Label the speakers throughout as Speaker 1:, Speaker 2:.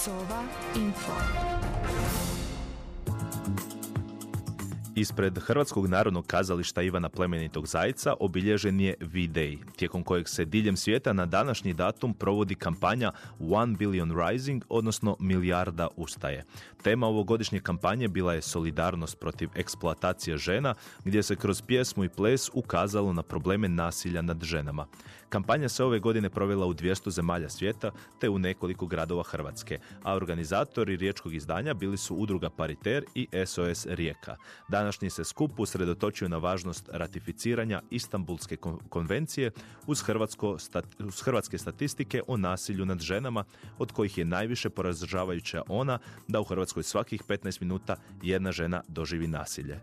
Speaker 1: Sova Info.
Speaker 2: Ispred Hrvatskog narodnog kazališta Ivana Plemenitog Zajca obilježen je V-Day, tijekom kojeg se diljem svijeta na današnji datum provodi kampanja One Billion Rising, odnosno milijarda ustaje. Tema ovogodišnje kampanje bila je solidarnost protiv eksploatacije žena, gdje se kroz pjesmu i ples ukazalo na probleme nasilja nad ženama. Kampanja se ove godine provela u 200 zemalja svijeta te u nekoliko gradova Hrvatske, a organizatori riječkog izdanja bili su udruga Pariter i SOS Rijeka. Današnji se skup usredotočio na važnost ratificiranja Istanbulske konvencije uz, hrvatsko, uz hrvatske statistike o nasilju nad ženama, od kojih je najviše poražavajuća ona da u Hrvatskoj svakih 15 minuta jedna žena doživi nasilje.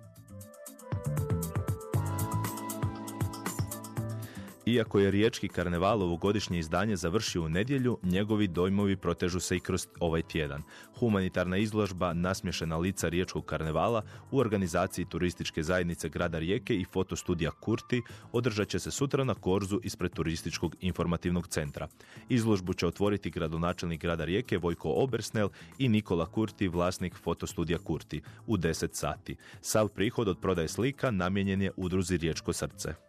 Speaker 2: Iako je Riječki karneval ovogodišnje izdanje završio u nedjelju, njegovi dojmovi protežu se i kroz ovaj tjedan. Humanitarna izložba Nasmješena lica Riječkog karnevala u organizaciji turističke zajednice grada Rijeke i fotostudija Kurti održat će se sutra na Korzu ispred turističkog informativnog centra. Izložbu će otvoriti gradonačelnik grada Rijeke Vojko Obersnel i Nikola Kurti, vlasnik fotostudija Kurti, u 10 sati. Sav prihod od prodaje slika namijenjen je udruzi Riječko srce.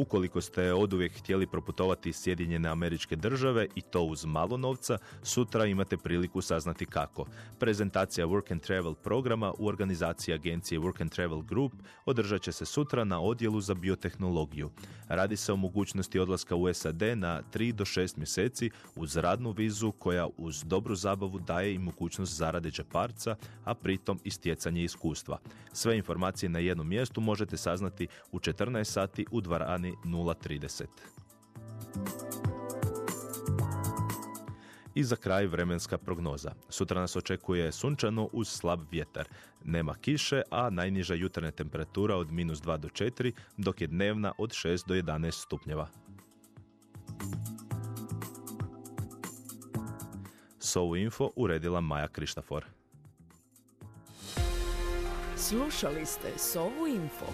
Speaker 2: Ukoliko ste oduvijek htjeli proputovati Sjedinjene američke države i to uz malo novca, sutra imate priliku saznati kako. Prezentacija Work and Travel programa u organizaciji agencije Work and Travel Group održat će se sutra na odjelu za biotehnologiju. Radi se o mogućnosti odlaska u SAD na 3 do 6 mjeseci uz radnu vizu koja uz dobru zabavu daje i mogućnost zarade džeparca, a pritom i stjecanje iskustva. Sve informacije na jednom mjestu možete saznati u 14 sati u dvorani 030. I za kraj vremenska prognoza. Sutra nas očekuje sunčano uz slab vjetar. Nema kiše, a najniža jutarnja temperatura od minus 2 do 4, dok je dnevna od 6 do 11 stupnjeva. Sovu info uredila Maja Krištafor.
Speaker 1: Slušali ste Sovu info.